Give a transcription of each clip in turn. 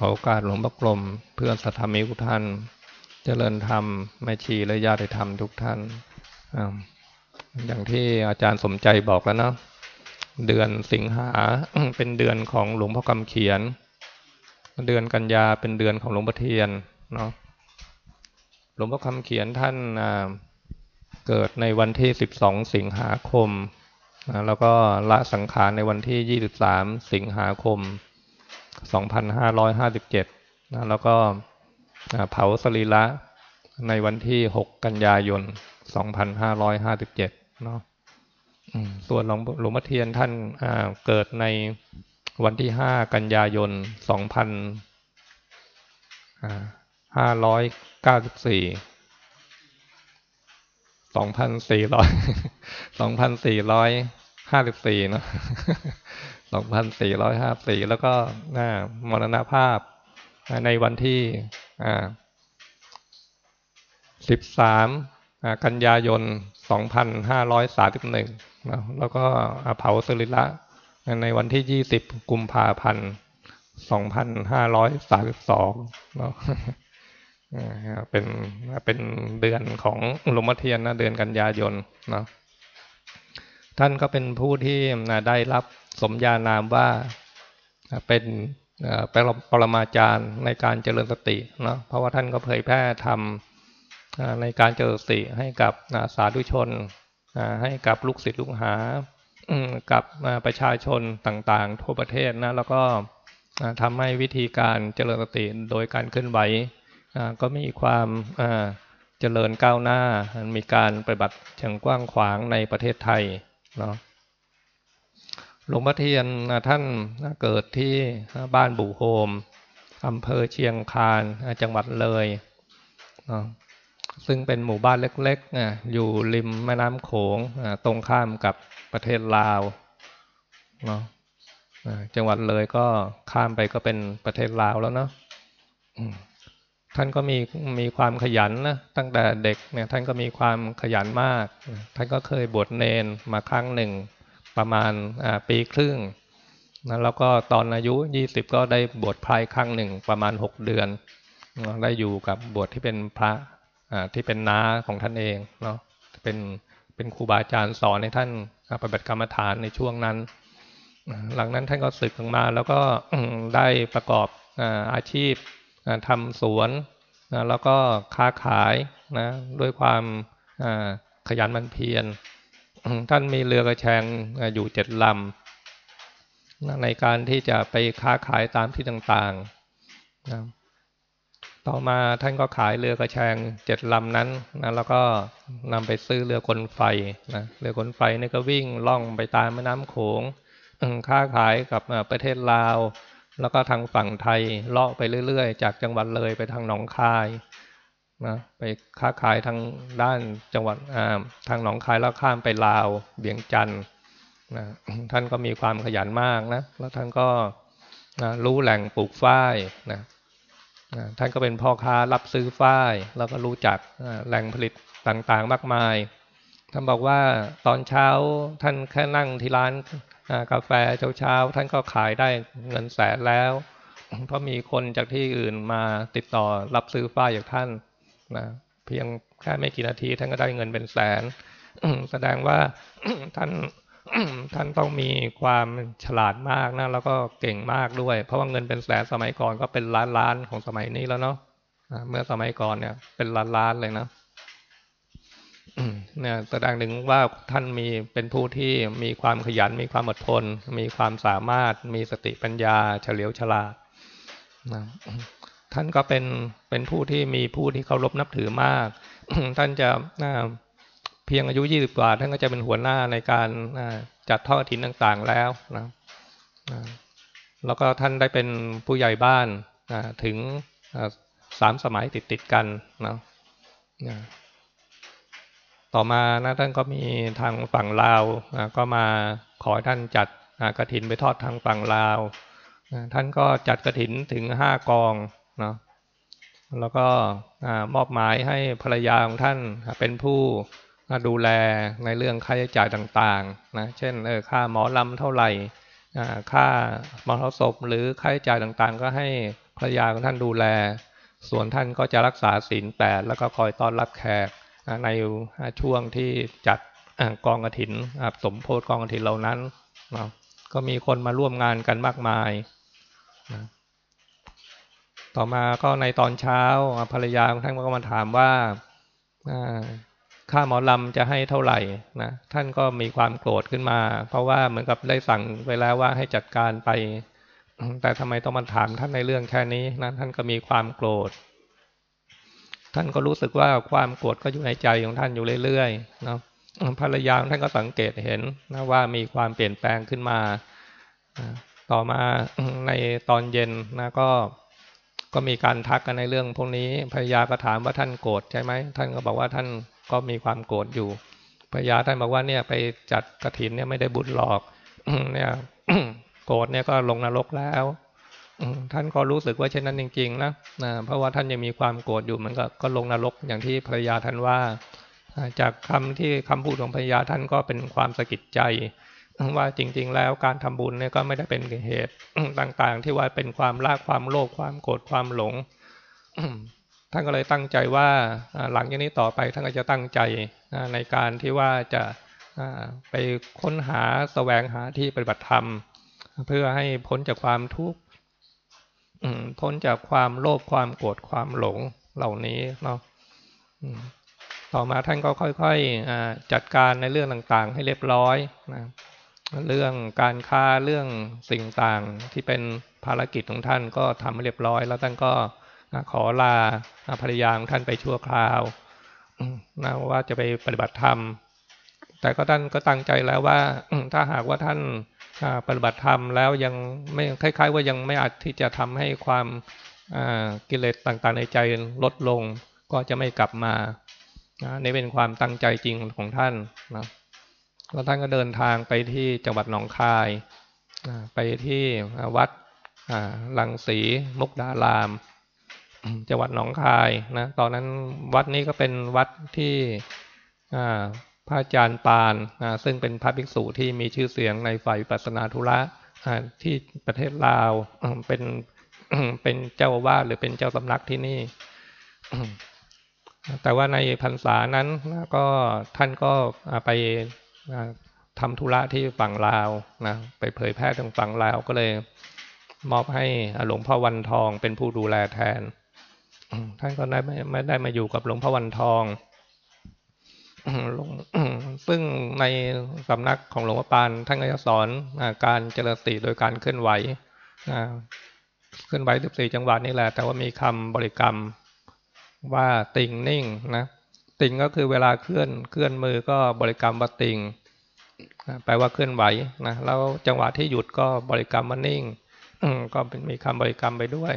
ขอโอกาสหลวงพ่อกลม เพื่อนสัทธมิทุท่าน เจริญธรรมแม่ชีและญาติธรรมทุกท่าน อย่างที่อาจารย์สมใจบอกแล้วเนาะเดือนสิงหาเป็นเดือนของหลวงพ่อคำเขียน เดือนกันยาเป็นเดือนของหลวงพ่อเทียนเนาะหลวงพ่อคำเขียนท่านเกิดในวันที่ 12 สิงหาคม แล้วก็ละสังขารในวันที่ 23 สิงหาคม 2557นะแล้วก็เผาสรีระในวันที่ 6 กันยายน 2557เนาะส่วนหลวงหลวงพ่อเทียนท่านเกิดในวันที่ 5 กันยายน 2594 2,400 2,454เนาะ สองพันสี่ร้อยห้าสี่แล้วก็มรณภาพในวันที่สิบสามกันยายนสองพันห้าร้อยสาสิบหนึ่งแล้วก็เผาสริละในวันที่ยี่สิบกุมภาพันธ์สองพันห้าร้อยสาสิบสองเนาะเป็นเป็นเดือนของหลวงพ่อเทียนนะเดือนกันยายนเนาะท่านก็เป็นผู้ที่ได้รับ สมญานามว่าเป็นปรมาจารย์ในการเจริญสติเนาะเพราะว่าท่านก็เผยแพร่ทำในการเจริญสติให้กับสาธุชน ให้กับลูกศิษย์ลูกหา กับประชาชนต่างๆ ทั่วประเทศนะแล้วก็ทำให้วิธีการเจริญสติโดยการเคลื่อนไหวก็มีความเจริญก้าวหน้า มีการปฏิบัติเชิงกว้างขวางในประเทศไทยเนาะ หลวงพ่อเทียนท่านเกิดที่บ้านบุโฮมอำเภอเชียงคานจังหวัดเลย ซึ่งเป็นหมู่บ้านเล็กๆ อยู่ริมแม่น้ำโขงตรงข้ามกับประเทศลาวเนาะจังหวัดเลยก็ข้ามไปก็เป็นประเทศลาวแล้วเนาะท่านก็มีมีความขยันนะตั้งแต่เด็กเนี่ยท่านก็มีความขยันมาก ท่านก็เคยบวชเนนมาครั้งหนึ่ง ประมาณปีครึ่งนะแล้วก็ตอนอายุยี่สิบก็ได้บวชพรายครั้งหนึ่งประมาณหกเดือนได้อยู่กับบวชที่เป็นพระที่เป็นน้าของท่านเองเนาะเป็นเป็นครูบาอาจารย์สอนให้ท่านปฏิบัติกรรมฐานในช่วงนั้น หลังนั้นท่านก็ศึกออกมาแล้วก็ได้ประกอบอาชีพทำสวนนะแล้วก็ค้าขายนะด้วยความขยันมันเพียร ท่านมีเรือกระแชงอยู่เจ็ดลำในการที่จะไปค้าขายตามที่ต่างๆนะต่อมาท่านก็ขายเรือกระแชงเจ็ดลำนั้นนะแล้วก็นำไปซื้อเรือกลไฟนะเรือกลไฟนี่ก็วิ่งล่องไปตามแม่น้ำโขงค้าขายกับประเทศลาว แล้วก็ทางฝั่งไทยเลาะไปเรื่อยๆ จากจังหวัดเลยไปทางหนองคาย นะไปค้าขายทางด้านจังหวัดทางหนองคายแล้วข้ามไปลาวเบียงจันทร์นะท่านก็มีความขยันมากนะแล้วท่านก็นะรู้แหล่งปลูกฝ้ายนะนะท่านก็เป็นพ่อค้ารับซื้อฝ้าย แล้วก็รู้จักแหล่งผลิตต่างๆมากมาย ท่านบอกว่าตอนเช้าท่านแค่นั่งที่ร้านกาแฟเช้าๆท่านก็ขายได้เงินแสนแล้ว เพราะมีคนจากที่อื่นมาติดต่อรับซื้อฝ้ายจากท่าน นะเพียงแค่ไม่กี่นาทีท่านก็ได้เงินเป็นแสนแสดงว่าท่านท่านต้องมีความฉลาดมากนะแล้วก็เก่งมากด้วย เพราะว่าเงินเป็นแสนสมัยก่อนก็เป็นล้านล้านของสมัยนี้แล้วเนาะเมื่อสมัยก่อนเนี่ย เป็นล้านล้านเลยนะเนี่ยแสดงถึงว่าท่านมีเป็นผู้ที่มีความขยัน มีความอดทน มีความสามารถ มีสติปัญญาเฉลียวฉลาดนะ ท่านก็เป็นเป็นผู้ที่มีผู้ที่เคารพนับถือมาก ท่านจะเพียงอายุยี่สิบกว่า ท่านก็จะเป็นหัวหน้าในการจัดทอดถิ่นต่างๆแล้วนะแล้วก็ท่านได้เป็นผู้ใหญ่บ้านถึงสามสมัยติดๆกันนะต่อมานะท่านก็มีทางฝั่งลาวก็มาขอท่านจัดกระถินไปทอดทางฝั่งลาว ท่านก็จัดกระถินถึงห้ากอง เนาะแล้วก็มอบหมายให้ภรรยาของท่านเป็นผู้ดูแลในเรื่องค่าใช้จ่ายต่างๆนะเช่นเออค่าหมอลำเท่าไหร่ค่าหมรดกศพหรือค่าใช้จ่ายต่างๆ ก็ให้ภภรรยาของท่านดูแล ส่วนท่านก็จะรักษาศีลแปดแล้วก็คอยต้อนรับแขกในช่วงที่จัดกองกระถินสมโพธิกองกระถินเหล่านั้นนะก็มีคนมาร่วมงานกันมากมายนะ ต่อมาก็ในตอนเช้าภรรยาของท่านก็มาถามว่าค่าหมอลำจะให้เท่าไหร่นะท่านก็มีความโกรธขึ้นมา เพราะว่าเหมือนกับได้สั่งไว้แล้วว่าให้จัดการไป แต่ทำไมต้องมาถามท่านในเรื่องแค่นี้นะท่านก็มีความโกรธ ท่านก็รู้สึกว่าความโกรธก็อยู่ในใจของท่านอยู่เรื่อยๆเนาะภรรยาท่านก็สังเกตเห็นนะว่ามีความเปลี่ยนแปลงขึ้นมา ต่อมาในตอนเย็นนะก็ ก็มีการทักกันในเรื่องพวกนี้ภรรยาก็ถามว่าท่านโกรธใช่ไหมท่านก็บอกว่าท่านก็มีความโกรธอยู่ภรรยาท่านบอกว่าเนี่ยไปจัดกระถินเนี่ยไม่ได้บุญหลอกเนี่ยโกรธเนี่ยก็ลงนรกแล้วท่านก็รู้สึกว่าเช่นนั้นจริง ๆ นะนะเพราะว่าท่านยังมีความโกรธอยู่มันก็ก็ลงนรกอย่างที่ภรยาท่านว่า จากคำที่คำพูดของภรรยาท่านก็เป็นความสะกิดใจ ว่าจริง ๆ แล้วการทำบุญเนี่ยก็ไม่ได้เป็นเหตุต่างๆ ที่ว่าเป็นความลากความโลภความโกรธความหลงท่านก็เลยตั้งใจว่าหลังจากนี้ต่อไปท่านก็จะตั้งใจในการที่ว่าจะไปค้นหาแสวงหาที่ปฏิบัติธรรม เพื่อให้พ้นจากความทุกข์พ้นจากความโลภความโกรธความหลงเหล่านี้เนาะต่อมาท่านก็ค่อยๆจัดการในเรื่องต่างๆ ให้เรียบร้อยนะ เรื่องการค้าเรื่องสิ่งต่างที่เป็นภารกิจของท่านก็ทำให้เรียบร้อย แล้วท่านก็ขอลาภรรยาของท่านไปชั่วคราวนะว่าจะไปปฏิบัติธรรม แต่ก็ท่านก็ตั้งใจแล้วว่าถ้าหากว่าท่านปฏิบัติธรรมแล้วยังไม่คล้าย ๆ ว่ายังไม่อาจที่จะทำให้ความกิเลสต่างๆในใจลดลง ก็จะไม่กลับมานี่เป็นความตั้งใจจริงของท่านนะ แล้วท่านก็เดินทางไปที่จังหวัดหนองคาย ไปที่วัดลังสีมุกดาราม จังหวัดหนองคายนะ ตอนนั้นวัดนี้ก็เป็นวัดที่พระอาจารย์ปาน ซึ่งเป็นพระภิกษุที่มีชื่อเสียงในฝ่ายปัสนาธุระที่ประเทศลาว เป็นเป็นเจ้าวาดหรือเป็นเจ้าสำนักที่นี่ แต่ว่าในพรรษานั้นก็ท่านก็ไป ทำธุระที่ฝั่งลาวนะไปเผยแพร่ทางฝั่งลาวก็เลยมอบให้หลวงพ่อวันทองเป็นผู้ดูแลแทน ท่านก็ได้ไม่ไมได้มาอยู่กับหลวงพ่อวันทองซึ่งในสำนักของหลวงพ่อปานท่านก็จะสอนการเจริญสติโดยการเคลื่อนไหวเคลื่อนไหวสิบสี่จังหวะนี่แหละ แต่ว่ามีคำบริกรรมว่าติงนิ่งนะ ติงก็คือเวลาเคลื่อนเคลื่อนมือก็บริกรรมว่าติงแปลว่าเคลื่อนไหวนะแล้วจังหวะที่หยุดก็บริกรรมว่านิ่งก็เป็นมีคำบริกรรมไปด้วย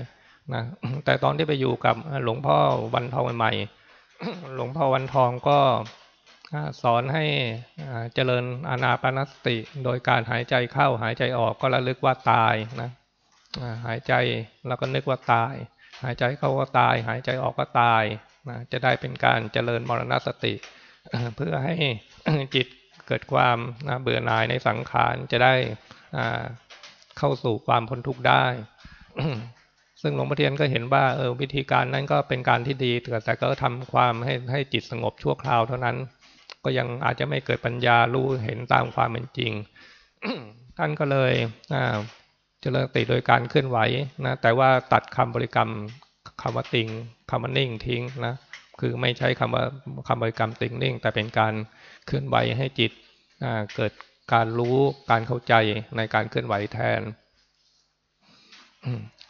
นะแต่ตอนที่ไปอยู่กับหลวงพ่อวันทองใหม่หลวงพ่อวันทองก็สอนให้เจริญอานาปนสติ โดยการหายใจเข้าหายใจออกก็ระลึกว่าตายนะหายใจแล้วก็นึกว่าตาย หายใจเข้าก็ตาย หายใจออกก็ตาย นะจะได้เป็นการเจริญมรณสติ เพื่อให้จิตเกิดความนะเบื่อหน่ายในสังขารจะได้เข้าสู่ความพ้นทุกข์ได้ ซึ่งหลวงพ่อเทียนก็เห็นว่าเออวิธีการนั้นก็เป็นการที่ดีแต่ก็ทำความให้ให้จิตสงบชั่วคราวเท่านั้น ก็ยังอาจจะไม่เกิดปัญญารู้เห็นตามความเป็นจริง ท่านก็เลยเจริญสติโดยการเคลื่อนไหวนะแต่ว่าตัดคำบริกรรม คำว่าติงคำว่านิ่งทิ้งนะคือไม่ใช้คำว่าคำบริกรรมติงนิ่ง แต่เป็นการเคลื่อนไหวให้จิตเกิดการรู้การเข้าใจในการเคลื่อนไหวแทน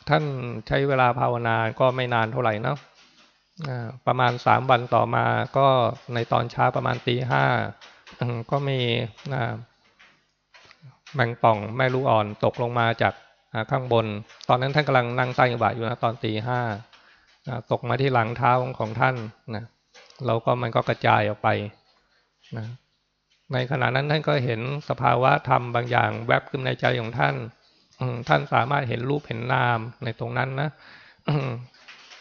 ท่านใช้เวลาภาวนาก็ไม่นานเท่าไหร่นะประมาณสามวันต่อมาก็ในตอนเช้าประมาณตีห้าก็มีแมงป่องแม่ลูกอ่อนตกลงมาจากข้างบน ตอนนั้นท่านกำลังนั่งใต้บาอยู่นะตอนตีห้า ตกมาที่หลังเท้าของท่านนะเราก็มันก็กระจายออกไปนะในขณะนั้นท่านก็เห็นสภาวะธรรมบางอย่าง แวบขึ้นในใจของท่านท่านสามารถเห็นรูปเห็นนามในตรงนั้นนะ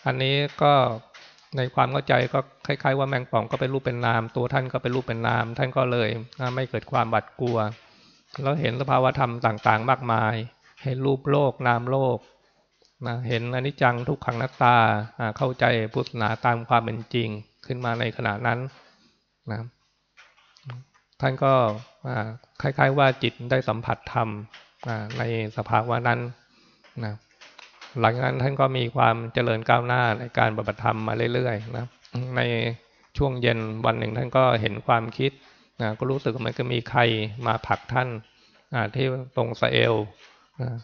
อันนี้ก็ในความเข้าใจก็คล้าย ๆ ว่าแมงป่องก็เป็นรูปเป็นนาม ตัวท่านก็เป็นรูปเป็นนาม ท่านก็เลยไม่เกิดความบัดกลัวเราเห็นสภาวธรรมต่าง ๆ มากมาย เห็นรูปโลกนามโลก นะเห็นอนิจจังทุกขังนัตตาเข้าใจพุทธศาสนาตามความเป็นจริงขึ้นมาในขณะนั้นนะท่านก็คล้ายๆว่าจิตได้สัมผัสธรรมในสภาวะนั้นนะหลังจากนั้นท่านก็มีความเจริญก้าวหน้าในการปฏิบัติธรรมมาเรื่อยๆนะในช่วงเย็นวันหนึ่งท่านก็เห็นความคิดนะก็รู้สึกมือนกับมีใครมาผลักท่านที่ตรงสเอล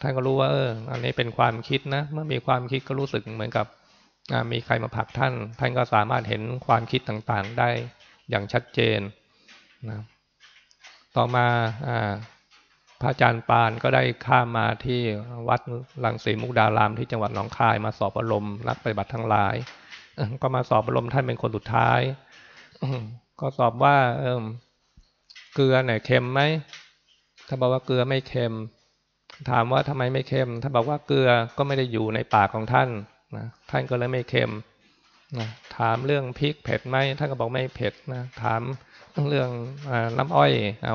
ท่านก็รู้ว่าเอออันนี้เป็นความคิดนะ เมื่อมีความคิดก็รู้สึกเหมือนกับมีใครมาผลักท่าน ท่านก็สามารถเห็นความคิดต่างๆได้อย่างชัดเจนนะต่อมาพระอาจารย์ปานก็ได้ข้ามมาที่วัดลังสีมุกดารามที่จังหวัดหนองคายมาสอบอารมณ์นักปฏิบัติทั้งหลาย ก็มาสอบอารมณ์ท่านเป็นคนสุดท้าย ก็สอบว่าเออเกลือเนี่ยเค็มไหมถ้าบอกว่าเกลือไม่เค็ม ถามว่าทำไมไม่เค็ม ถ้าบอกว่าเกลือก็ไม่ได้อยู่ในปากของท่านนะท่านก็เลยไม่เค็มนะถามเรื่องพริกเผ็ดไหมท่านก็บอกไม่เผ็ดนะถามเรื่องน้ำอ้อย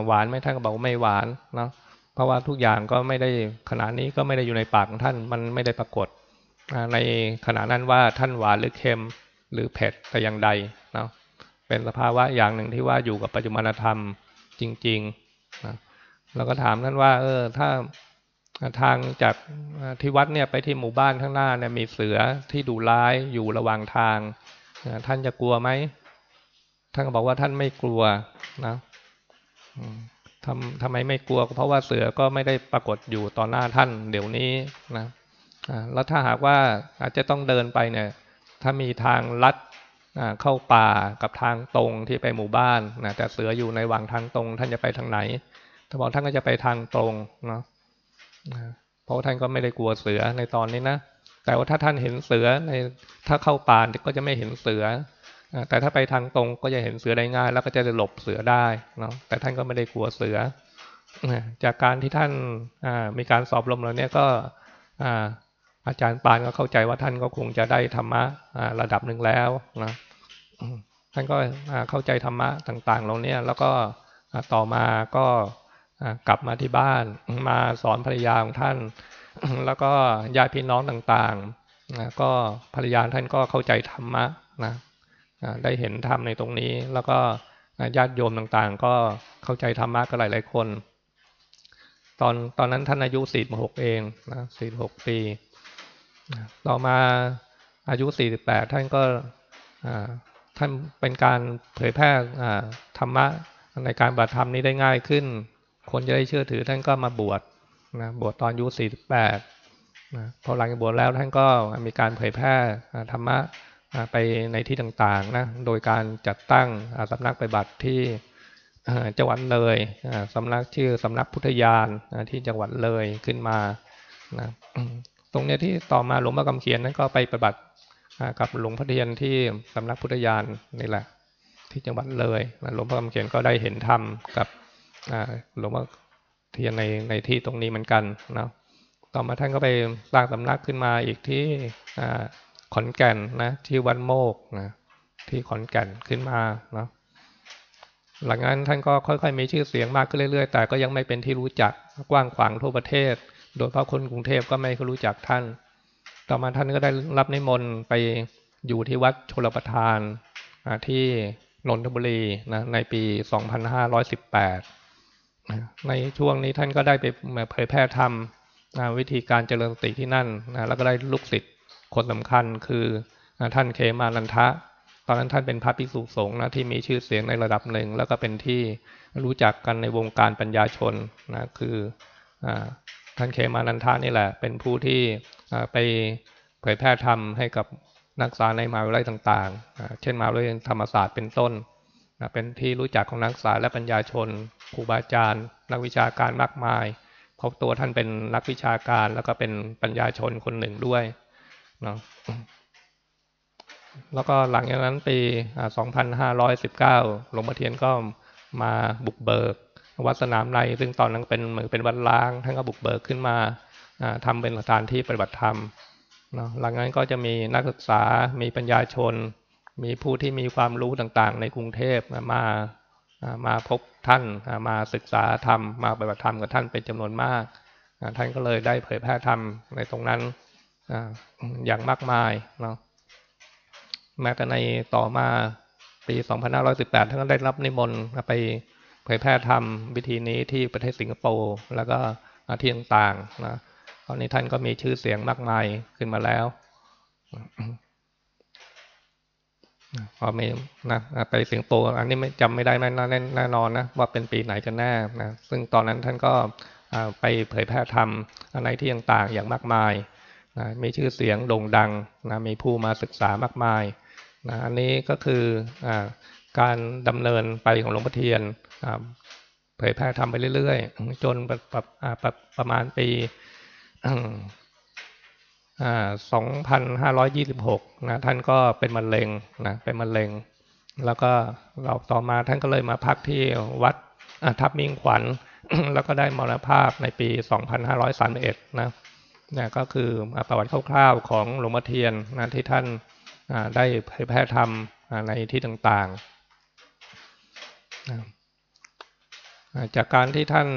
หวานไหมท่านก็บอกไม่หวานเนาะเพราะว่าทุกอย่างก็ไม่ได้ขณะนี้ก็ไม่ได้อยู่ในปากของท่านมันไม่ได้ปรากฏในขณะนั้นว่าท่านหวานหรือเค็มหรือเผ็ดแต่อย่างใดเนาะเป็นสภาวะอย่างหนึ่งที่ว่าอยู่กับปัจจุบันธรรมจริงๆนะเราก็ถามท่านว่า เออ ถ้า ทางจากที่วัดเนี่ยไปที่หมู่บ้านข้างหน้าเนี่ยมีเสือที่ดูร้ายอยู่ระหว่างทาง ท่านจะกลัวไหม ท่านก็บอกว่าท่านไม่กลัวนะทำทำไมไม่กลัว เพราะว่าเสือก็ไม่ได้ปรากฏอยู่ต่อหน้าท่านเดี๋ยวนี้นะแล้วถ้าหากว่าอาจจะต้องเดินไปเนี่ย ถ้ามีทางลัดเข้าป่ากับทางตรงที่ไปหมู่บ้านนะแต่เสืออยู่ในวังทางตรง ท่านจะไปทางไหนถ้าบอกท่านก็จะไปทางตรงเนาะ เพราะท่านก็ไม่ได้กลัวเสือในตอนนี้นะแต่ว่าถ้าท่านเห็นเสือในถ้าเข้าป่าก็จะไม่เห็นเสือแต่ถ้าไปทางตรงก็จะเห็นเสือได้ง่าย แล้วก็จะหลบเสือได้เนาะแต่ท่านก็ไม่ได้กลัวเสือจากการที่ท่านมีการสอบรมแล้วเนี่ยก็อาจารย์ปานก็เข้าใจว่าท่านก็คงจะได้ธรรมะระดับหนึ่งแล้วนะท่านก็เข้าใจธรรมะต่างๆเหล่านี้แล้วก็ต่อมาก็ กลับมาที่บ้านมาสอนภรรยาของท่าน แล้วก็ญาติพี่น้องต่างๆก็ภรรยาท่านก็เข้าใจธรรมะนะได้เห็นธรรมในตรงนี้ แล้วก็ญาติโยมต่างๆ ก็เข้าใจธรรมะก็หลายๆคน ตอนตอนนั้นท่านอายุสี่หกเองนะสี่หกปีต่อมาอายุสี่สิบแปดท่านก็ท่านเป็นการเผยแพร่ธรรมะในการบัตรธรรมนี้ได้ง่ายขึ้น คนจะได้เชื่อถือท่านก็มาบวชนะบวชตอนอายุสี่สิบแปดนะพอหลังจากบวชแล้วท่านก็มีการเผยแพร่ธรรมะไปในที่ต่างๆนะโดยการจัดตั้งสำนักปฏิบัติที่จังหวัดเลยสำนักชื่อสำนักพุทธยานที่จังหวัดเลยขึ้นมานะตรงนี้ที่ต่อมาหลวงพ่อกำเขียนนั้นก็ไปปฏิบัติกับหลวงพ่อเทียนที่สำนักพุทธยานนี่แหละ ที่จังหวัดเลยหลวงพ่อกำเขียนก็ได้เห็นธรรมกับ หลวงพ่อเทียนในในที่ตรงนี้เหมือนกันนะต่อมาท่านก็ไปสร้างสำนักขึ้นมาอีกที่ขอนแก่นนะที่วัดโมกนะที่ขอนแก่นขึ้นมาเนาะหลังนั้นท่านก็ค่อยๆมีชื่อเสียงมากขึ้นเรื่อยๆ แต่ก็ยังไม่เป็นที่รู้จักกว้างขวางทั่วประเทศ โดยเพราะคนกรุงเทพก็ไม่รู้จักท่าน ต่อมาท่านก็ได้รับนิมนต์ไปอยู่ที่วัดชลประทานที่นนทบุรีนะในปี 2518 ในช่วงนี้ท่านก็ได้ไปเผยแพร่ธรรมวิธีการเจริญสติที่นั่นนะแล้วก็ได้ลูกศิษย์คนสำคัญคือท่านเคมานันทะ ตอนนั้นท่านเป็นพระภิกษุสงฆ์นะที่มีชื่อเสียงในระดับหนึ่ง แล้วก็เป็นที่รู้จักกันในวงการปัญญาชนนะคือท่านเคมานันทะนี่แหละ เป็นผู้ที่ไปเผยแพร่ธรรมให้กับนักศึกษาในมหาวิทยาลัยต่างๆ เช่นมหาวิทยาลัยธรรมศาสตร์เป็นต้น เป็นที่รู้จักของนักศึกษาและปัญญาชนครูบาอาจารย์ นักวิชาการมากมายเพราะตัวท่านเป็นนักวิชาการแล้วก็เป็นปัญญาชนคนหนึ่งด้วยเนาะแล้วก็หลังจากนั้นปี 2519 หลวงพ่อเทียนก็มาบุกเบิก วัดสนามใน ซึ่งตอนนั้นเป็นเหมือนเป็นวัดล้าง ท่านก็บุกเบิกขึ้นมาทำเป็นสถานที่ปฏิบัติธรรมเนาะหลังนั้นก็จะมีนักศึกษา มีปัญญาชน มีผู้ที่มีความรู้ต่างๆ ในกรุงเทพมามาพบท่านมาศึกษาธรรมมาปฏิบัติธรรมกับท่านเป็นจำนวนมากท่านก็เลยได้เผยแพร่ธรรมในตรงนั้นอย่างมากมายเนาะแม้แต่ในต่อมาปี 2518 ท่านก็ได้รับนิมนต์ไปเผยแพร่ธรรมวิธีนี้ที่ประเทศสิงคโปร์แล้วก็ที่ต่างๆนะตอนนี้ท่านก็มีชื่อเสียงมากมายขึ้นมาแล้ว พอมีนะไปสิงคโปร์อันนี้ไม่จำไม่ได้แน่แน่นอนนะว่าเป็นปีไหนกันแน่นะซึ่งตอนนั้นท่านก็ไปเผยแพร่ธรรมในที่ต่างๆอย่างมากมายนะมีชื่อเสียงโด่งดังนะมีผู้มาศึกษามากมายนะอันนี้ก็คืออการดำเนินไปของหลวงพ่อเทียนเผยแพร่ทำไปเรื่อยๆ จนประประประมาณปี สองพันะ ท่านก็เป็นมะเร็งนะ เป็นมะเร็ง แล้วก็เราต่อมาท่านก็เลยมาพักที่วัดทับมิ่งขวัญ แล้วก็ได้มรณภาพในปีสองพันห้าร้อยสามเอ็ดนะนะก็คือประวัติคร่าวๆของหลวงพ่อเทียนนะที่ท่านได้เผยแพร่ธรรมในที่ต่างๆ จากการที่ท่าน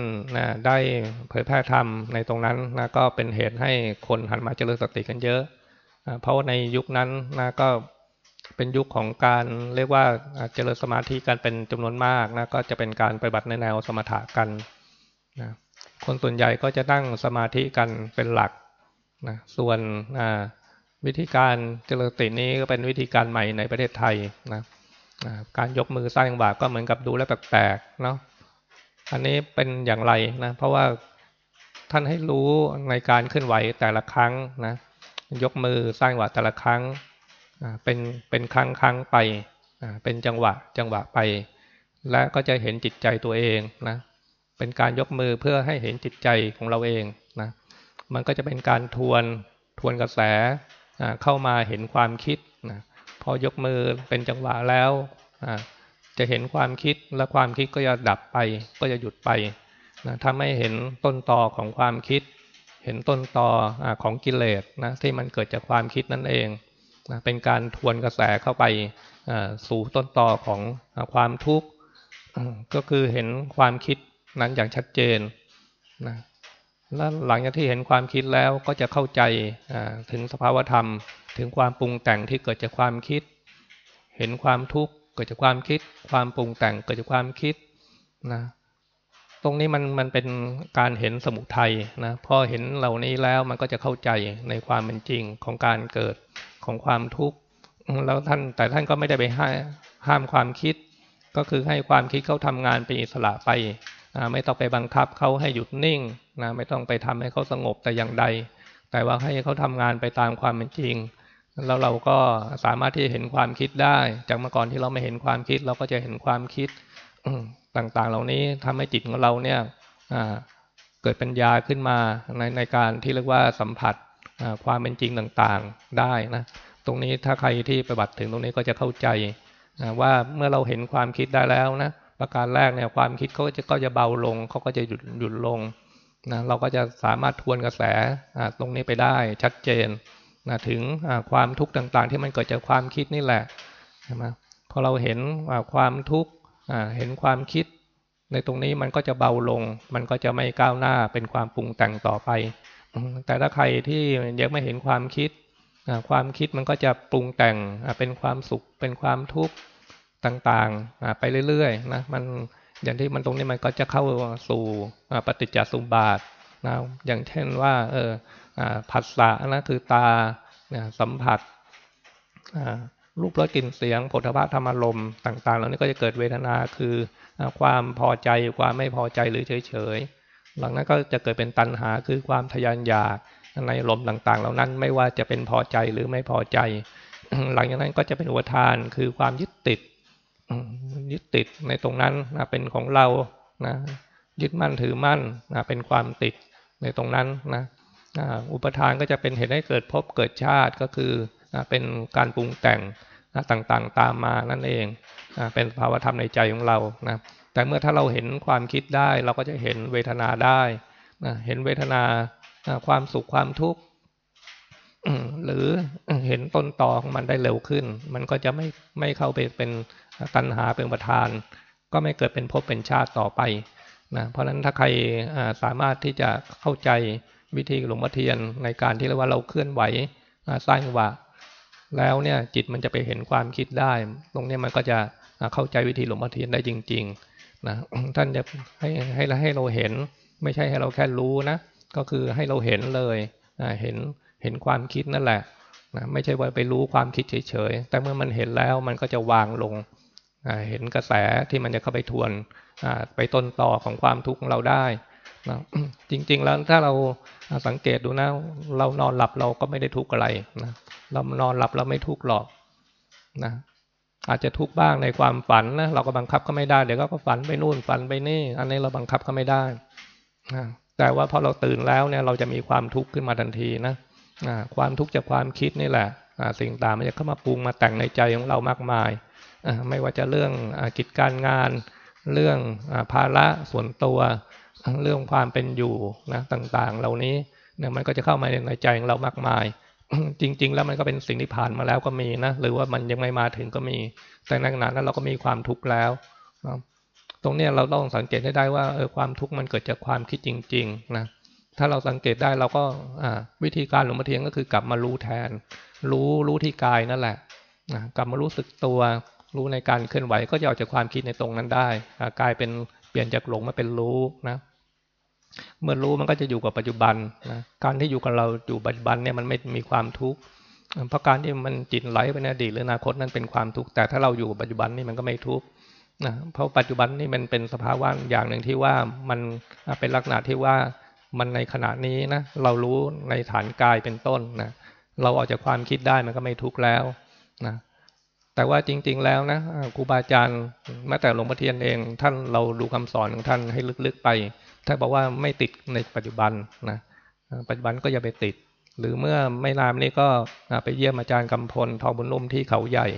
ได้เผยแพร่ธรรมในตรงนั้นนะก็เป็นเหตุให้คนหันมาเจริญสติกันเยอะเพราะในยุคนั้นนะก็เป็นยุคของการเรียกว่าเจริญสมาธิกันเป็นจำนวนมากนะก็จะเป็นการปฏิบัติในแนวสมถะกันนะคนส่วนใหญ่ก็จะนั่งสมาธิกันเป็นหลักนะส่วนวิธีการเจริญสตินี้ก็เป็นวิธีการใหม่ในประเทศไทยนะการยกมือสร้างบาก็เหมือนกับดูแลแปลกๆเนาะ อันนี้เป็นอย่างไรนะ เพราะว่าท่านให้รู้ในการเคลื่อนไหวแต่ละครั้งนะ ยกมือสร้างบาแต่ละครั้งเป็นเป็นครั้งครั้งไปเป็นจังหวะจังหวะไป และก็จะเห็นจิตใจตัวเองนะ เป็นการยกมือเพื่อให้เห็นจิตใจของเราเองนะ มันก็จะเป็นการทวนทวนกระแสเข้ามาเห็นความคิดนะพอยกมือเป็นจังหวะแล้ว จะเห็นความคิดและความคิดก็จะดับไป ก็จะหยุดไปนะถ้าไม่เห็นต้นตอของความคิด เห็นต้นตอของกิเลสนะที่มันเกิดจากความคิดนั่นเองนะเป็นการทวนกระแสเข้าไปสู่ต้นตอของความทุกข์ก็คือเห็นความคิดนั้นอย่างชัดเจนนะแล้วหลังจากที่เห็นความคิดแล้วก็จะเข้าใจถึงสภาวธรรม ถึงความปรุงแต่งที่เกิดจากความคิด เห็นความทุกข์ เกิดจากความคิด ความปรุงแต่งเกิดจากความคิดนะตรงนี้มันมันเป็นการเห็นสมุทัยนะพอเห็นเหล่านี้แล้วมันก็จะเข้าใจในความเป็นจริงของการเกิดของความทุกข์แล้วท่านแต่ท่านก็ไม่ได้ไปห้าห้ามความคิด ก็คือให้ความคิดเขาทำงานเป็นอิสระไปไม่ต้องไปบังคับเขาให้หยุดนิ่งนะไม่ต้องไปทำให้เขาสงบแต่อย่างใด แต่ว่าให้เขาทำงานไปตามความเป็นจริง แล้วเราก็สามารถที่จะเห็นความคิดได้ จากเมื่อก่อนที่เราไม่เห็นความคิด เราก็จะเห็นความคิดต่างๆ เหล่านี้ทำให้จิตของเราเนี่ยเกิดปัญญาขึ้นมาในในการที่เรียกว่าสัมผัสความเป็นจริงต่างๆได้นะตรงนี้ถ้าใครที่ปฏิบัติถึงตรงนี้ก็จะเข้าใจว่าเมื่อเราเห็นความคิดได้แล้วนะประการแรกเนี่ยความคิดเขาจะก็จะเบาลงเขาก็จะหยุดหยุดลงนะเราก็จะสามารถทวนกระแสตรงนี้ไปได้ชัดเจน นะถึงความทุกข์ต่างๆ ที่มันเกิดจากความคิดนี่แหละใช่ไหมพอเราเห็นความทุกข์เห็นความคิด ในตรงนี้มันก็จะเบาลง มันก็จะไม่ก้าวหน้าเป็นความปรุงแต่งต่อไป แต่ถ้าใครที่ยังไม่เห็นความคิด ความคิดมันก็จะปรุงแต่งเป็นความสุขเป็นความทุกข์ต่างๆไปเรื่อยๆนะมันอย่างที่มันตรงนี้มันก็จะเข้าสู่ปฏิจจสมบาทนะอย่างเช่นว่าเออ ผัสสะนะคือตาสัมผัสรูปรสกลิ่นเสียงผลพะธรรมลมต่างๆเหล่านี้ก็จะเกิดเวทนาคือความพอใจความไม่พอใจหรือเฉยๆ หลังนั้นก็จะเกิดเป็นตัณหาคือความทยานอยากในลมต่างๆ เหล่านั้นไม่ว่าจะเป็นพอใจหรือไม่พอใจ หลังจากนั้นก็จะเป็นอุทานคือความยึดติดยึดติดในตรงนั้นนะเป็นของเรานะยึดมั่นถือมั่นนะเป็นความติดในตรงนั้นนะ อุปทานก็จะเป็นเหตุให้เกิดพบเกิดชาติก็คือเป็นการปรุงแต่งต่างๆ ตามมานั่นเองเป็นภาวธรรมในใจของเรานะแต่เมื่อถ้าเราเห็นความคิดได้เราก็จะเห็นเวทนาได้นะเห็นเวทนาความสุขความทุกข์หรือเห็นต้นตอของมันได้เร็วขึ้น มันก็จะไม่ไม่เข้าไปเป็นตัณหาเป็นประธาน ก็ไม่เกิดเป็นภพเป็นชาติต่อไปนะเพราะฉะนั้นถ้าใครสามารถที่จะเข้าใจ วิธีหลวงพ่อเทียนในการที่เรียกว่าเราเคลื่อนไหวสร้างวะแล้วเนี่ยจิตมันจะไปเห็นความคิดได้ ตรงนี้มันก็จะเข้าใจวิธีหลวงพ่อเทียนได้จริงๆนะท่านจะให้ให้ให้เราเห็น ไม่ใช่ให้เราแค่รู้นะก็คือให้เราเห็นเลยเห็นเห็นความคิดนั่นแหละนะไม่ใช่ว่าไปรู้ความคิดเฉยๆ แต่เมื่อมันเห็นแล้วมันก็จะวางลง เห็นกระแสที่มันจะเข้าไปทวนไปต้นต่อของความทุกข์ของเราได้ นะจริง ๆ แล้วถ้าเราสังเกตดูนะ เรานอนหลับเราก็ไม่ได้ทุกข์อะไรนะเรานอนหลับเราไม่ทุกข์หรอกนะอาจจะทุกข์บ้างในความฝันนะเราก็บังคับก็ไม่ได้เดี๋ยวก็ฝันไปนู่นฝันไปนี่ อันนี้เราบังคับก็ไม่ได้นะแต่ว่าพอเราตื่นแล้วเนี่ยเราจะมีความทุกข์ขึ้นมาทันทีนะความทุกข์จากความคิดนี่แหละสิ่งต่างมันจะเข้ามาปรุงมาแต่งในใจของเรามากมายไม่ว่าจะเรื่องกิจการงาน เรื่องภาระส่วนตัว เรื่องความเป็นอยู่นะต่างๆ เหล่านี้เนี่ยมันก็จะเข้ามาในใจของเรามากมาย จริง ๆ แล้วมันก็เป็นสิ่งที่ผ่านมาแล้วก็มีนะหรือว่ามันยังไม่มาถึงก็มี แต่ในขณะนั้นเราก็มีความทุกข์แล้วนะตรงนี้เราต้องสังเกตได้ว่าเออความทุกข์มันเกิดจากความคิดจริง ๆ นะถ้าเราสังเกตได้เราก็วิธีการหลวงพ่อเทียนก็คือกลับมารู้แทน รู้รู้ที่กายนั่นแหละนะกลับมารู้สึกตัว รู้ในการเคลื่อนไหวก็จะออกจากความคิดในตรงนั้นได้กลายเป็นเปลี่ยนจากหลงมาเป็นรู้นะ เมื่อรู้มันก็จะอยู่กับปัจจุบันนะการที่อยู่กับเราอยู่ปัจจุบันเนี่ยมันไม่มีความทุกข์เพราะการที่มันจิตไหลไปในอดีตหรืออนาคตนั้นเป็นความทุกข์แต่ถ้าเราอยู่กับปัจจุบันนี่มันก็ไม่ทุกข์นะเพราะปัจจุบันนี่มันเป็นสภาวะอย่างหนึ่งที่ว่ามันเป็นลักษณะที่ว่ามันในขณะนี้นะเรารู้ในฐานกายเป็นต้นนะเราออกจากความคิดได้มันก็ไม่ทุกข์แล้วนะแต่ว่าจริง ๆ แล้วนะครูบาอาจารย์แม้แต่หลวงพ่อเทียนเอง ท่านเราดูคำสอนของท่านให้ลึกๆไป ถ้าบอกว่าไม่ติดในปัจจุบันนะปัจจุบันก็อย่าไปติด หรือเมื่อไม่นานนี้ก็ไปเยี่ยมอาจารย์กำพลทองบุญนุ่มที่เขาใหญ่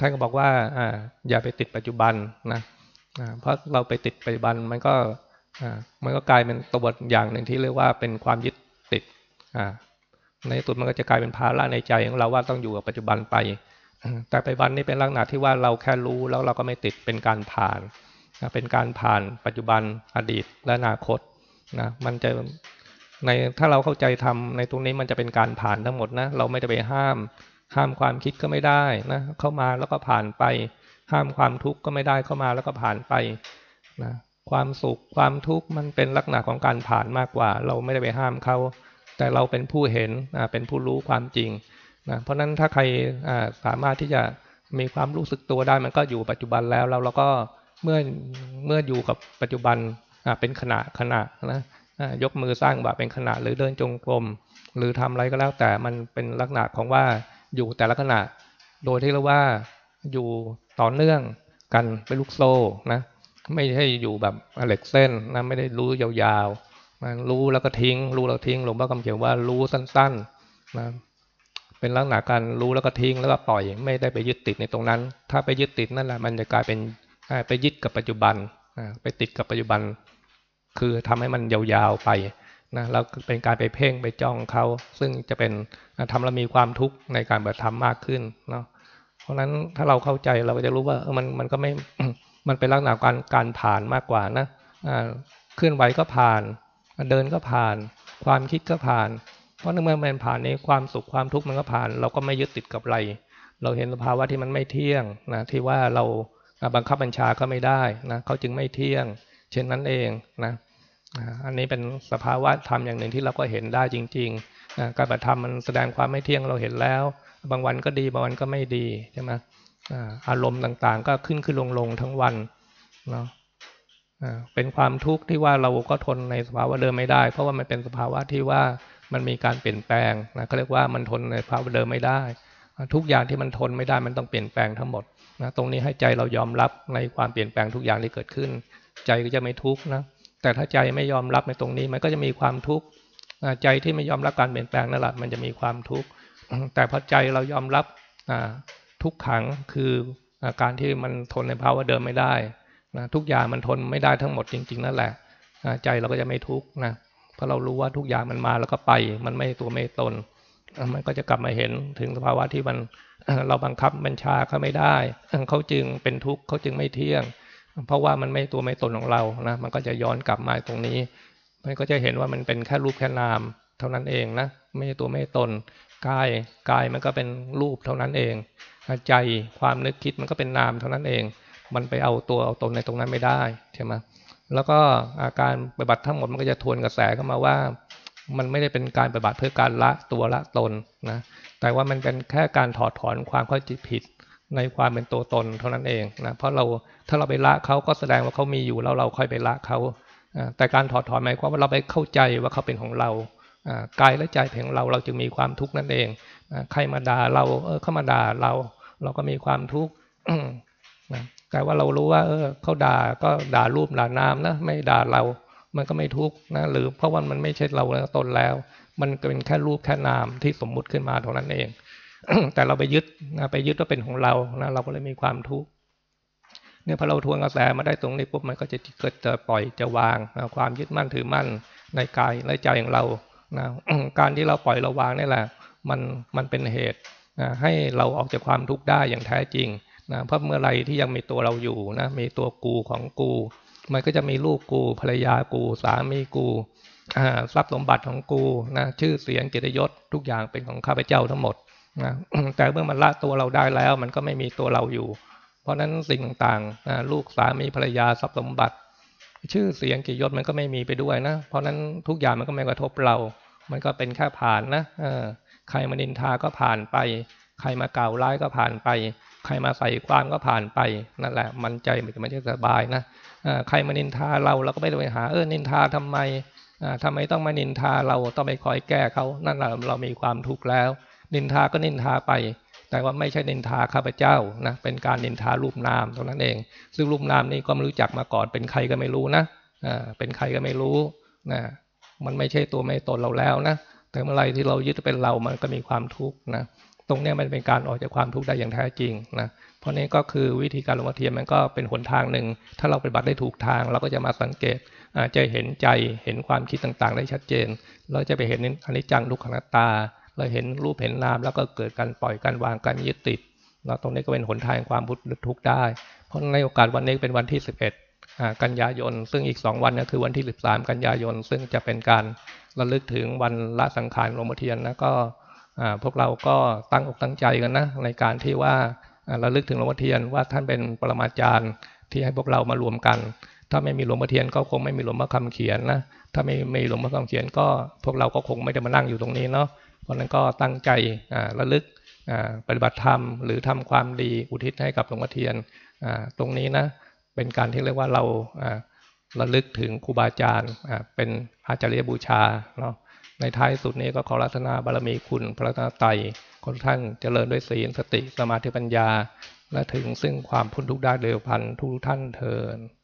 ท่านก็บอกว่าอย่าไปติดปัจจุบันนะเพราะเราไปติดปัจจุบันมันก็มันก็กลายเป็นตัวอย่างหนึ่งที่เรียกว่าเป็นความยึดติดในสุดมันก็จะกลายเป็นภาระในใจของเราว่าต้องอยู่กับปัจจุบันไป แต่ปัจจุบันนี้เป็นลักษณะที่ว่าเราแค่รู้แล้วเราก็ไม่ติดเป็นการผ่าน เป็นการผ่านปัจจุบันอดีตและอนาคตนะมันจะในถ้าเราเข้าใจทำในตรงนี้มันจะเป็นการผ่านทั้งหมดนะเราไม่ได้ไปห้าม ห้ามความคิดก็ไม่ได้นะเข้ามาแล้วก็ผ่านไป ห้ามความทุกข์ก็ไม่ได้เข้ามาแล้วก็ผ่านไปนะความสุขความทุกข์มันเป็นลักษณะของการผ่านมากกว่า เราไม่ได้ไปห้ามเขาแต่เราเป็นผู้เห็นเป็นผู้รู้ความจริงนะเพราะฉะนั้นถ้าใครสามารถที่จะมีความรู้สึกตัวได้มันก็อยู่ปัจจุบันแล้วแล้วเราก็ เมื่อเมื่ออยู่กับปัจจุบันเป็นขณะขณะนะยกมือสร้างแบบเป็นขณะหรือเดินจงกรมหรือทำอะไรก็แล้ว แต่มันเป็นลักษณะของว่าอยู่แต่ละขณะ โดยที่เรียกว่าอยู่ต่อเนื่องกันเป็นลูกโซ่นะไม่ใช่อยู่แบบเหล็กเส้นนะไม่ได้รู้ยาวๆมันรู้แล้วก็ทิ้ง รู้แล้วทิ้งหลวงพ่อคำเขียนว่ารู้สั้นๆนะเป็นลักษณะการรู้แล้วก็ทิ้งแล้วก็ปล่อย ไม่ได้ไปยึดติดในตรงนั้น ถ้าไปยึดติดนั่นแหละมันจะกลายเป็น ไปยึดกับปัจจุบันไปติดกับปัจจุบัน คือทำให้มันยาวๆไปนะแล้วเป็นการไปเพ่งไปจ้องเขาซึ่งจะเป็นทำแล้วมีความทุกข์ในการปฏิธรรมมากขึ้นเนาะเพราะฉะนั้นถ้าเราเข้าใจเราก็จะรู้ว่ามันมันก็ไม่มันเป็นลักษณะการการผ่านมากกว่านะเคลื่อนไหวก็ผ่าน เดินก็ผ่าน ความคิดก็ผ่าน เพราะเมื่อมันผ่านนี้ความสุขความทุกข์มันก็ผ่าน เราก็ไม่ยึดติดกับอะไร เราเห็นสภาวะที่มันไม่เที่ยงนะที่ว่าเรา บังคับบัญชาก็ไม่ได้นะเขาจึงไม่เที่ยง เช่นนั้นเองนะอันนี้เป็นสภาวะธรรมอย่างหนึ่งที่เราก็เห็นได้จริงๆการปฏิธรรมมันแสดงความไม่เที่ยงเราเห็นแล้ว บางวันก็ดีบางวันก็ไม่ดีใช่ไหมอารมณ์ต่างๆ ก็ขึ้นขึ้นลงลงทั้งวันเนาะเป็นความทุกข์ที่ว่าเราก็ทนในสภาวะเดิมไม่ได้ เพราะว่ามันเป็นสภาวะที่ว่ามันมีการเปลี่ยนแปลงนะเขาเรียกว่ามันทนในสภาวะเดิมไม่ได้ ทุกอย่างที่มันทนไม่ได้มันต้องเปลี่ยนแปลงทั้งหมด นะตรงนี้ให้ใจเรายอมรับในความเปลี่ยนแปลงทุกอย่างที่เกิดขึ้น ใจก็จะไม่ทุกข์นะแต่ถ้าใจไม่ยอมรับในตรงนี้มันก็จะมีความทุกข์ใจที่ไม่ยอมรับการเปลี่ยนแปลงนั่นแหละมันจะมีความทุกข์แต่พอใจเรายอมรับทุกขังคือการที่มันทนในภาวะเดิมไม่ได้นะทุกอย่างมันทนไม่ได้ทั้งหมดจริง ๆ นั่นแหละใจเราก็จะไม่ทุกข์นะเพราะเรารู้ว่าทุกอย่างมันมาแล้วก็ไป มันไม่ตัวไม่ตน มันก็จะกลับมาเห็นถึงสภาวะที่มันเราบังคับบัญชาเขาไม่ได้ เขาจึงเป็นทุกข์เขาจึงไม่เที่ยง เพราะว่ามันไม่ตัวไม่ตนของเรานะมันก็จะย้อนกลับมาตรงนี้ มันก็จะเห็นว่ามันเป็นแค่รูปแค่นาม เท่านั้นเองนะไม่ใช่ตัวไม่ตนกายกายมันก็เป็นรูปเท่านั้นเองใจความนึกคิดมันก็เป็นนามเท่านั้นเอง มันไปเอาตัวเอาตนในตรงนั้นไม่ได้ใช่ไหมแล้วก็อาการปฏิบัติทั้งหมดมันก็จะทวนกระแสเข้ามาว่า มันไม่ได้เป็นการปฏิบัติเพื่อการละตัวละตนนะ แต่ว่ามันเป็นแค่การถอดถอนความเข้าใจผิดในความเป็นตัวตนเท่านั้นเองนะ เพราะเราถ้าเราไปละเขาก็แสดงว่าเขามีอยู่แล้วเราค่อยไปละเขา แต่การถอดถอนหมายความว่าเราไปเข้าใจว่าเขาเป็นของเรากายและใจของเราเราจึงมีความทุกข์นั่นเอง ใครมาด่าเราเออเขามาด่าเรา เราก็มีความทุกข์แต่ว่าเรารู้ว่า เออเขาด่าก็ด่ารูปด่านามนะไม่ด่าเรา มันก็ไม่ทุกข์นะหรือเพราะว่ามันไม่ใช่เราตนแล้ว มันเป็นแค่รูปแค่นามที่สมมุติขึ้นมาเท่านั้นเอง แต่เราไปยึดนะไปยึดว่าเป็นของเรานะเราก็เลยมีความทุกข์เนี่ยพอเราทวงกระแสมาได้ตรงนี้ปุ๊บมันก็จะเกิดจะปล่อยจะวางนะความยึดมั่นถือมั่นในกายและใจของเรานะการที่เราปล่อยเราวางนี่แหละ มันมันเป็นเหตุนะให้เราออกจากความทุกข์ได้อย่างแท้จริงนะเพราะเมื่อไรที่ยังมีตัวเราอยู่นะมีตัวกูของกู มันก็จะมีลูกกู ภรรยากู สามีกูทรัพย์สมบัติของกูนะชื่อเสียงเกียรติยศทุกอย่างเป็นของข้าพเจ้าทั้งหมดนะแต่เมื่อมันละตัวเราได้แล้ว มันก็ไม่มีตัวเราอยู่ เพราะนั้นสิ่งต่างๆนะลูกสามีภรรยาทรัพย์สมบัติ ชื่อเสียงเกียรติยศมันก็ไม่มีไปด้วยนะ เพราะนั้นทุกอย่างมันก็ไม่กระทบเรา มันก็เป็นแค่ผ่านนะอใครมานินทาก็ผ่านไป ใครมากล่าวร้ายก็ผ่านไป ใครมาใส่ความก็ผ่านไปนั่นแหละ มันใจมันจะไม่ใช่สบายนะ ใครมานินทาเราเราก็ไม่ต้องไปหาเออนินทาทำไมทำไมต้องมานินทาเราต้องไปคอยแก้เขานั่นแหละเรามีความทุกข์แล้ว นินทาก็นินทาไป แต่ว่าไม่ใช่นินทาข้าพเจ้านะเป็นการนินทารูปนามตรงนั้นเอง ซึ่งรูปนามนี้ก็ไม่รู้จักมาก่อนเป็นใครก็ไม่รู้นะเป็นใครก็ไม่รู้นะมันไม่ใช่ตัวไม่ตนเราแล้วนะแต่เมื่อไรที่เรายึดเป็นเรามันก็มีความทุกข์นะตรงนี้มันเป็นการออกจากความทุกข์ได้อย่างแท้จริงนะ เพราะนี้ก็คือวิธีการลงมาเทียมมันก็เป็นหนทางหนึ่ง ถ้าเราปฏิบัติได้ถูกทาง เราก็จะมาสังเกตจะเห็นใจเห็นความคิดต่างๆ ได้ชัดเจน เราจะไปเห็นอนิจจังทุกขังตา เราเห็นรูปเห็นนามแล้วก็เกิดการปล่อยการวางการยึดติดเราตรงนี้ก็เป็นหนทางความพุทธทุกข์ได้ เพราะในโอกาสวันนี้เป็นวันที่ 11 กันยายน ซึ่งอีก 2 วันก็คือวันที่ 13 กันยายน ซึ่งจะเป็นการระลึกถึงวันละสังขารหลวงพ่อเทียนนะก็พวกเราก็ตั้งอกตั้งใจกันนะในการที่ว่า ระลึกถึงหลวงพ่อเทียนว่าท่านเป็นปรมาจารย์ที่ให้พวกเรามารวมกัน ถ้าไม่มีหลวงพ่อเทียนก็คงไม่มีหลวงพ่อคำเขียนนะ ถ้าไม่มีหลวงพ่อคำเขียนก็พวกเราก็คงไม่ได้มานั่งอยู่ตรงนี้เนาะ เพราะนั้นก็ตั้งใจระลึกปฏิบัติธรรมหรือทำความดีอุทิศให้กับหลวงพ่อเทียนตรงนี้นะเป็นการที่เรียกว่าเราระลึกถึงครูบาอาจารย์เป็นอาจารย์บูชาเนาะในท้ายสุดนี้ก็ขอรัตนาบารมีคุณพระตาไต คนท่านเจริญด้วยศีลสติสมาธิปัญญา และถึงซึ่งความพ้นทุกข์ได้เร็วพันทุกท่านเทิน